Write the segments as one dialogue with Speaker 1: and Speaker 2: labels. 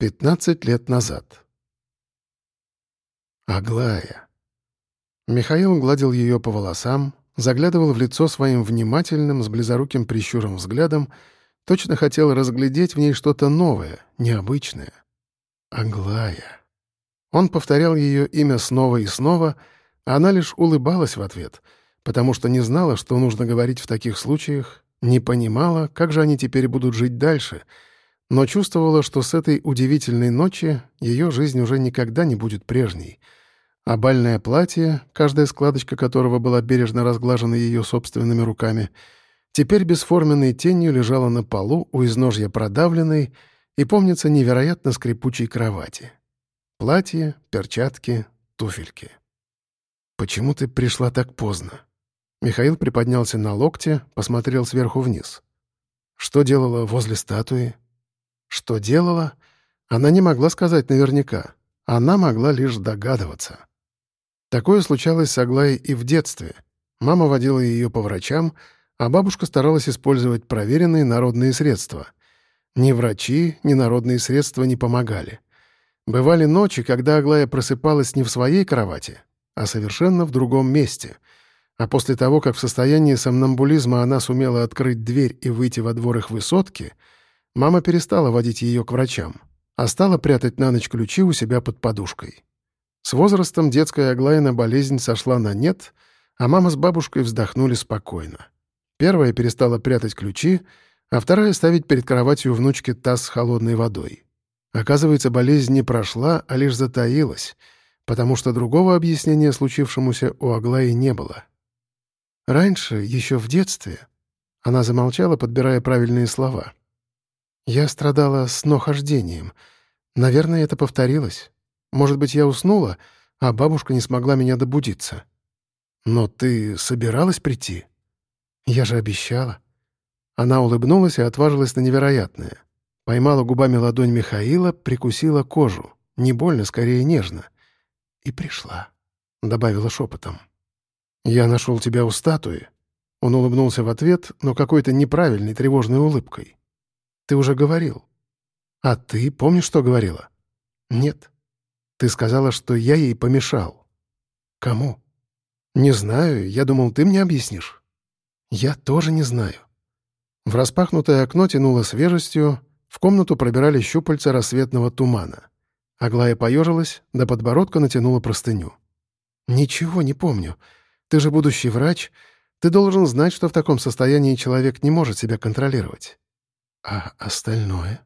Speaker 1: Пятнадцать лет назад. Аглая. Михаил гладил ее по волосам, заглядывал в лицо своим внимательным, с близоруким прищуром взглядом, точно хотел разглядеть в ней что-то новое, необычное. Аглая. Он повторял ее имя снова и снова, а она лишь улыбалась в ответ, потому что не знала, что нужно говорить в таких случаях, не понимала, как же они теперь будут жить дальше — но чувствовала, что с этой удивительной ночи ее жизнь уже никогда не будет прежней. А бальное платье, каждая складочка которого была бережно разглажена ее собственными руками, теперь бесформенной тенью лежала на полу у изножья продавленной и, помнится, невероятно скрипучей кровати. Платье, перчатки, туфельки. «Почему ты пришла так поздно?» Михаил приподнялся на локте, посмотрел сверху вниз. «Что делала возле статуи?» Что делала? Она не могла сказать наверняка. Она могла лишь догадываться. Такое случалось с Аглаей и в детстве. Мама водила ее по врачам, а бабушка старалась использовать проверенные народные средства. Ни врачи, ни народные средства не помогали. Бывали ночи, когда Аглая просыпалась не в своей кровати, а совершенно в другом месте. А после того, как в состоянии сомнамбулизма она сумела открыть дверь и выйти во двор их высотки — Мама перестала водить ее к врачам, а стала прятать на ночь ключи у себя под подушкой. С возрастом детская Аглаина болезнь сошла на нет, а мама с бабушкой вздохнули спокойно. Первая перестала прятать ключи, а вторая ставить перед кроватью внучки таз с холодной водой. Оказывается, болезнь не прошла, а лишь затаилась, потому что другого объяснения случившемуся у Аглаи не было. Раньше, еще в детстве, она замолчала, подбирая правильные слова — я страдала снохождением. Наверное, это повторилось. Может быть, я уснула, а бабушка не смогла меня добудиться. Но ты собиралась прийти? Я же обещала. Она улыбнулась и отважилась на невероятное. Поймала губами ладонь Михаила, прикусила кожу. Не больно, скорее нежно. И пришла, — добавила шепотом. «Я нашел тебя у статуи». Он улыбнулся в ответ, но какой-то неправильной, тревожной улыбкой. Ты уже говорил. А ты помнишь, что говорила? Нет. Ты сказала, что я ей помешал. Кому? Не знаю, я думал, ты мне объяснишь. Я тоже не знаю. В распахнутое окно тянуло свежестью, в комнату пробирали щупальца рассветного тумана. Аглая поежилась, до подбородка натянула простыню. «Ничего не помню. Ты же будущий врач. Ты должен знать, что в таком состоянии человек не может себя контролировать. «А остальное?»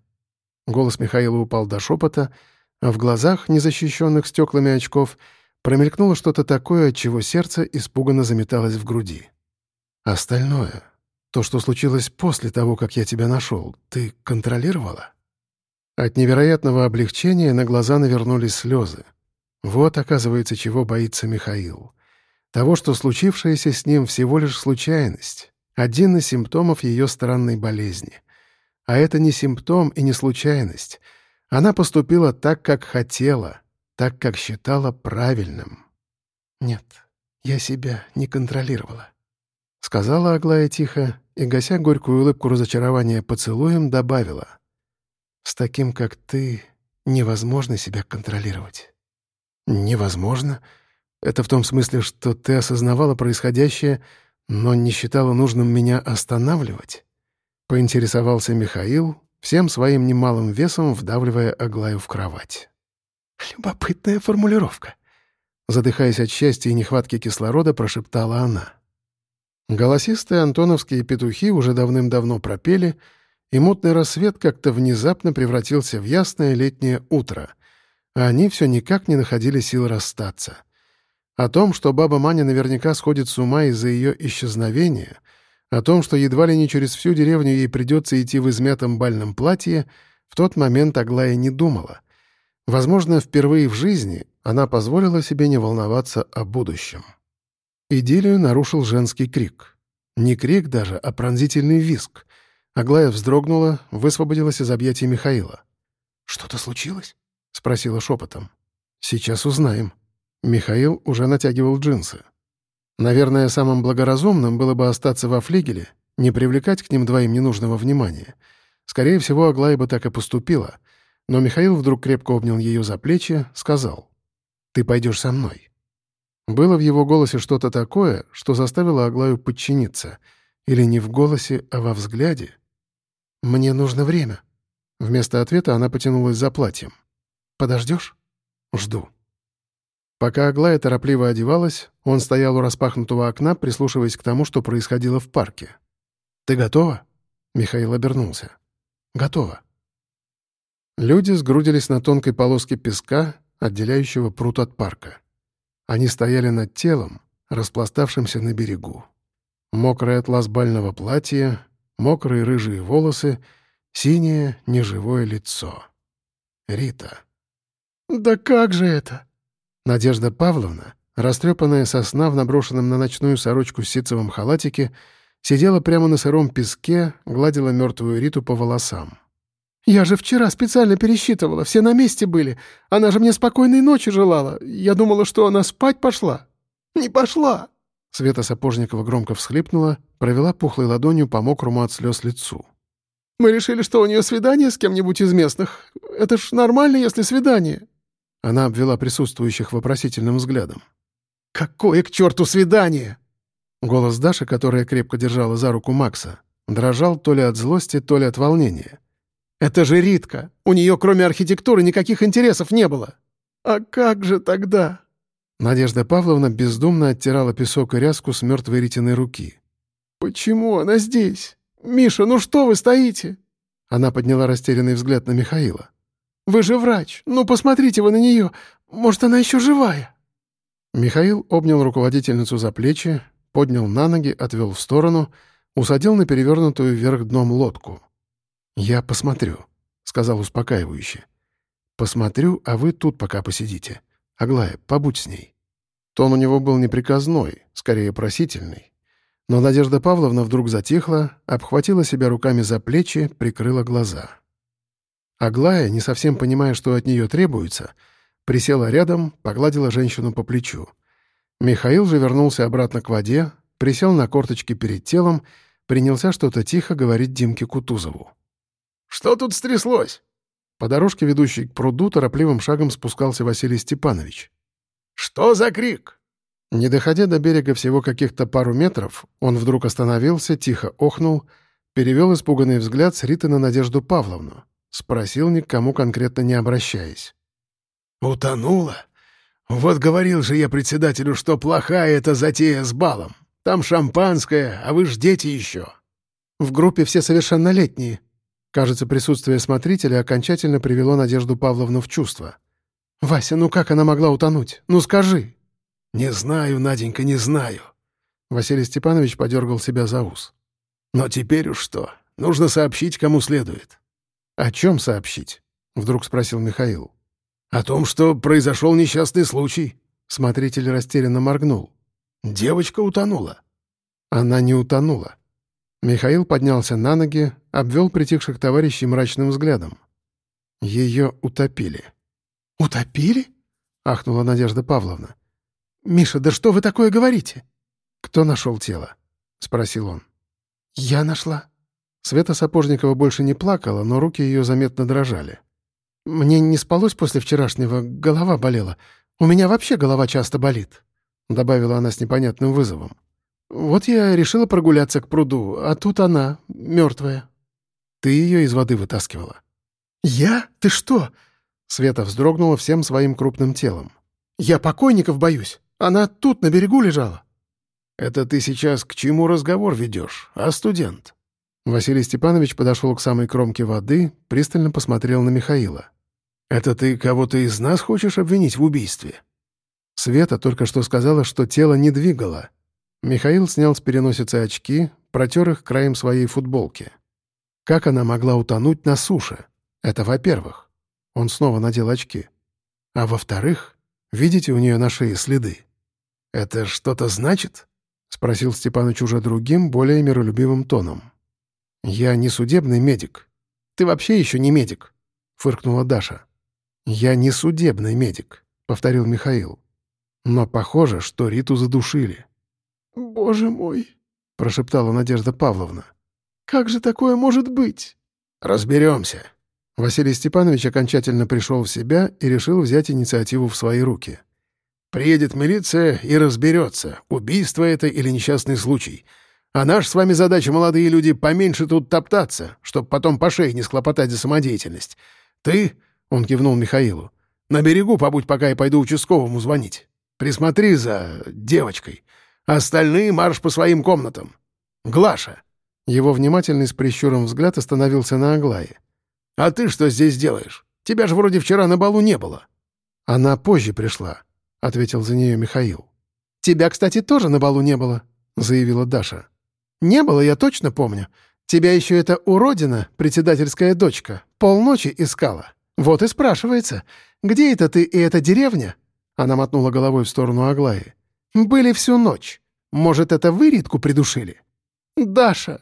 Speaker 1: Голос Михаила упал до шепота, а в глазах, незащищенных стеклами очков, промелькнуло что-то такое, от чего сердце испуганно заметалось в груди. «Остальное? То, что случилось после того, как я тебя нашел, ты контролировала?» От невероятного облегчения на глаза навернулись слезы. Вот, оказывается, чего боится Михаил. Того, что случившееся с ним всего лишь случайность, один из симптомов ее странной болезни. А это не симптом и не случайность. Она поступила так, как хотела, так, как считала правильным. «Нет, я себя не контролировала», — сказала Аглая тихо и, гася горькую улыбку разочарования поцелуем, добавила. «С таким, как ты, невозможно себя контролировать». «Невозможно? Это в том смысле, что ты осознавала происходящее, но не считала нужным меня останавливать?» — поинтересовался Михаил, всем своим немалым весом вдавливая Аглаю в кровать. «Любопытная формулировка», — задыхаясь от счастья и нехватки кислорода, прошептала она. Голосистые антоновские петухи уже давным-давно пропели, и мутный рассвет как-то внезапно превратился в ясное летнее утро, а они все никак не находили сил расстаться. О том, что баба Маня наверняка сходит с ума из-за ее исчезновения — о том, что едва ли не через всю деревню ей придется идти в измятом бальном платье, в тот момент Аглая не думала. Возможно, впервые в жизни она позволила себе не волноваться о будущем. Идиллию нарушил женский крик. Не крик даже, а пронзительный визг. Аглая вздрогнула, высвободилась из объятий Михаила. «Что-то случилось?» — спросила шепотом. «Сейчас узнаем». Михаил уже натягивал джинсы. Наверное, самым благоразумным было бы остаться во флигеле, не привлекать к ним двоим ненужного внимания. Скорее всего, Аглая бы так и поступила. Но Михаил вдруг крепко обнял ее за плечи, сказал, «Ты пойдешь со мной». Было в его голосе что-то такое, что заставило Аглаю подчиниться. Или не в голосе, а во взгляде. «Мне нужно время». Вместо ответа она потянулась за платьем. «Подождешь?» «Жду». Пока Аглая торопливо одевалась, он стоял у распахнутого окна, прислушиваясь к тому, что происходило в парке. «Ты готова?» Михаил обернулся. «Готово». Люди сгрудились на тонкой полоске песка, отделяющего пруд от парка. Они стояли над телом, распластавшимся на берегу. Мокрый атлас бального платья, мокрые рыжие волосы, синее неживое лицо. Рита.
Speaker 2: «Да как же это?»
Speaker 1: Надежда Павловна, растрепанная сосна в наброшенном на ночную сорочку ситцевом халатике, Сидела прямо на сыром песке, гладила мертвую Риту по волосам.
Speaker 2: «Я же вчера специально пересчитывала, все на месте были. Она же мне спокойной ночи желала. Я думала, что она спать пошла. Не пошла!»
Speaker 1: Света Сапожникова громко всхлипнула, провела пухлой ладонью по мокрому от слез лицу.
Speaker 2: «Мы решили, что у нее свидание с кем-нибудь из местных. Это ж нормально, если свидание».
Speaker 1: Она обвела присутствующих вопросительным взглядом.
Speaker 2: «Какое к черту свидание?»
Speaker 1: Голос Даши, которая крепко держала за руку Макса, дрожал то ли от злости, то ли от волнения.
Speaker 2: «Это же Ритка! У нее, кроме архитектуры, никаких интересов не было!» «А как же тогда?»
Speaker 1: Надежда Павловна бездумно оттирала песок и ряску с мертвой Ритиной руки.
Speaker 2: «Почему она здесь? Миша, ну что вы стоите?»
Speaker 1: Она подняла растерянный взгляд на Михаила.
Speaker 2: «Вы же врач. Ну, посмотрите вы на нее. Может, она еще живая?»
Speaker 1: Михаил обнял руководительницу за плечи, поднял на ноги, отвел в сторону, усадил на перевернутую вверх дном лодку. «Я посмотрю», — сказал успокаивающе. «Посмотрю, а вы тут пока посидите. Аглая, побудь с ней». Тон у него был неприказной, скорее просительный. Но Надежда Павловна вдруг затихла, обхватила себя руками за плечи, прикрыла глаза. Аглая, не совсем понимая, что от нее требуется, присела рядом, погладила женщину по плечу. Михаил же вернулся обратно к воде, присел на корточки перед телом, принялся что-то тихо говорить Димке Кутузову.
Speaker 2: «Что тут стряслось?»
Speaker 1: По дорожке, ведущей к пруду, торопливым шагом спускался Василий Степанович.
Speaker 2: «Что за крик?»
Speaker 1: Не доходя до берега всего каких-то пару метров, он вдруг остановился, тихо охнул, перевел испуганный взгляд с Риты на Надежду Павловну. Спросил, ни к кому конкретно не обращаясь.
Speaker 2: «Утонула? Вот говорил же я председателю, что плохая эта затея с балом. Там шампанское, а вы ж дети еще.
Speaker 1: В группе все совершеннолетние. Кажется, присутствие смотрителя окончательно привело Надежду Павловну в чувство. «Вася, ну как она могла утонуть? Ну скажи!»
Speaker 2: «Не знаю, Наденька, не знаю».
Speaker 1: Василий Степанович подергал себя за ус.
Speaker 2: «Но теперь уж что? Нужно сообщить, кому следует».
Speaker 1: «О чем сообщить?» — вдруг спросил Михаил.
Speaker 2: «О том, что произошел несчастный случай».
Speaker 1: Смотритель растерянно моргнул.
Speaker 2: «Девочка утонула».
Speaker 1: Она не утонула. Михаил поднялся на ноги, обвел притихших товарищей мрачным взглядом. Ее утопили.
Speaker 2: «Утопили?»
Speaker 1: — ахнула Надежда Павловна.
Speaker 2: «Миша, да что вы такое говорите?»
Speaker 1: «Кто нашел тело?» — спросил он.
Speaker 2: «Я нашла».
Speaker 1: Света Сапожникова больше не плакала, но руки ее заметно дрожали.
Speaker 2: «Мне не спалось после вчерашнего, голова болела. У меня вообще голова часто болит», — добавила она с непонятным вызовом. «Вот я решила прогуляться к пруду, а тут она, мертвая».
Speaker 1: «Ты ее из воды вытаскивала?»
Speaker 2: «Я? Ты что?»
Speaker 1: Света вздрогнула всем своим крупным телом.
Speaker 2: «Я покойников боюсь. Она тут, на берегу лежала».
Speaker 1: «Это ты сейчас к чему разговор ведешь, а студент?» Василий Степанович подошел к самой кромке воды, пристально посмотрел на Михаила.
Speaker 2: «Это ты кого-то из нас хочешь обвинить в убийстве?»
Speaker 1: Света только что сказала, что тело не двигало. Михаил снял с переносицы очки, протер их краем своей футболки. Как она могла утонуть на суше? Это во-первых. Он снова надел очки. А во-вторых, видите у нее на шее следы?
Speaker 2: «Это что-то значит?»
Speaker 1: — спросил Степаныч уже другим, более миролюбивым тоном. «Я не судебный медик. Ты вообще еще не медик», — фыркнула Даша. «Я не судебный медик», — повторил Михаил. «Но похоже, что Риту задушили».
Speaker 2: «Боже мой!»
Speaker 1: — прошептала Надежда Павловна.
Speaker 2: «Как же такое может быть?»
Speaker 1: «Разберемся». Василий Степанович окончательно пришел в себя и решил взять инициативу в свои руки. «Приедет милиция и разберется, убийство это или несчастный случай. А наша с вами задача, молодые люди, поменьше тут топтаться, чтобы потом по шее не схлопотать за самодеятельность. Ты, — он кивнул Михаилу, — на берегу побудь, пока я пойду участковому звонить. Присмотри за девочкой. Остальные марш по своим комнатам. Глаша!» Его внимательный с прищуром взгляд остановился на Аглае. «А ты что здесь делаешь? Тебя же вроде вчера на балу не было». «Она позже пришла», — ответил за нее Михаил.
Speaker 2: «Тебя, кстати, тоже на балу не было», — заявила Даша. «Не было, я точно помню. Тебя еще эта уродина, председательская дочка, полночи искала. Вот и спрашивается, где это ты и эта деревня?» Она мотнула головой в сторону Аглаи. «Были всю ночь. Может, это вы Ритку придушили?» «Даша!»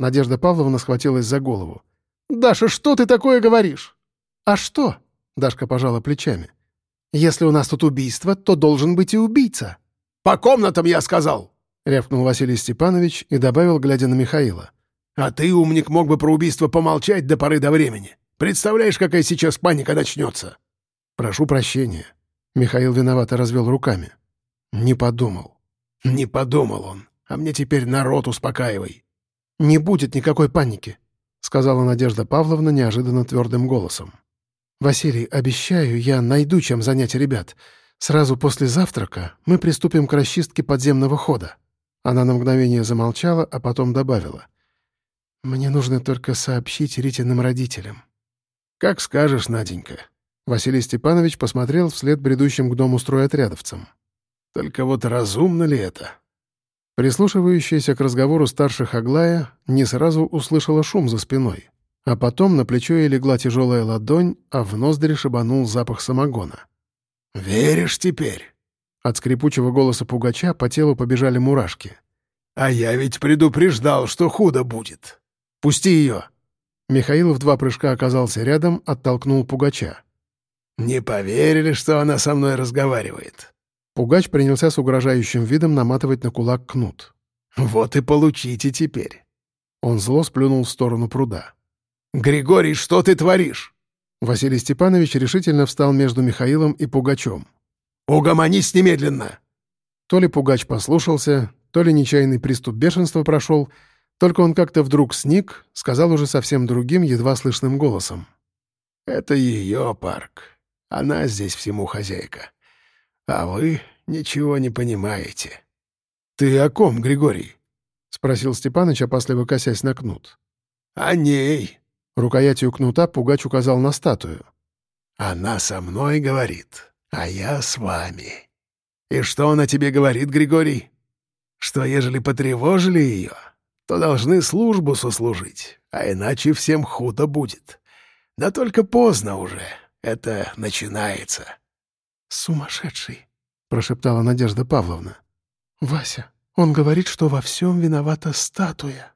Speaker 2: Надежда Павловна схватилась за голову. «Даша, что ты такое говоришь?» «А что?» — Дашка пожала плечами. «Если у нас тут убийство, то должен быть и убийца».
Speaker 3: «По комнатам, я сказал!»
Speaker 1: — рявкнул Василий Степанович и добавил, глядя на Михаила.
Speaker 3: «А ты, умник, мог бы про убийство помолчать до поры до времени. Представляешь, какая сейчас паника начнется?»
Speaker 1: «Прошу прощения». Михаил виновато развел руками. «Не подумал».
Speaker 3: «Не подумал он. А мне теперь народ успокаивай».
Speaker 2: «Не будет никакой паники», — сказала Надежда Павловна неожиданно твердым голосом. «Василий, обещаю, я найду чем занять ребят. Сразу после завтрака мы приступим к расчистке подземного хода». Она на мгновение замолчала, а потом добавила. «Мне нужно только сообщить Ритиным родителям».
Speaker 1: «Как скажешь, Наденька». Василий Степанович посмотрел вслед бредущим к дому стройотрядовцам. «Только вот разумно ли это?» Прислушивающаяся к разговору старших Аглая не сразу услышала шум за спиной, а потом на плечо ей легла тяжелая ладонь, а в ноздри шибанул запах самогона.
Speaker 3: «Веришь теперь?»
Speaker 1: От скрипучего голоса пугача по телу побежали мурашки.
Speaker 3: «А я ведь предупреждал, что худо будет. Пусти ее!»
Speaker 1: Михаил в два прыжка оказался рядом, оттолкнул пугача.
Speaker 3: «Не поверили, что она со мной разговаривает.
Speaker 1: Пугач принялся с угрожающим видом наматывать на кулак кнут.
Speaker 3: «Вот и получите теперь!»
Speaker 1: Он зло сплюнул в сторону пруда.
Speaker 3: «Григорий, что ты творишь?»
Speaker 1: Василий Степанович решительно встал между Михаилом и Пугачем.
Speaker 3: «Угомонись немедленно!»
Speaker 1: То ли Пугач послушался, то ли нечаянный приступ бешенства прошел, только он как-то вдруг сник, сказал уже совсем другим, едва слышным голосом.
Speaker 3: «Это ее парк. Она здесь всему хозяйка. А вы ничего не понимаете.
Speaker 1: «Ты о ком, Григорий?» — спросил Степаныч, опасливо косясь на кнут.
Speaker 3: «О ней!»
Speaker 1: — рукоятью кнута Пугач указал на статую.
Speaker 3: «Она со мной говорит, а я с вами. И что она тебе говорит, Григорий? Что, ежели потревожили ее, то должны службу сослужить, а иначе всем худо будет. Да только поздно уже, это начинается».
Speaker 2: «Сумасшедший!» — прошептала Надежда Павловна. «Вася, он говорит, что во всем виновата статуя».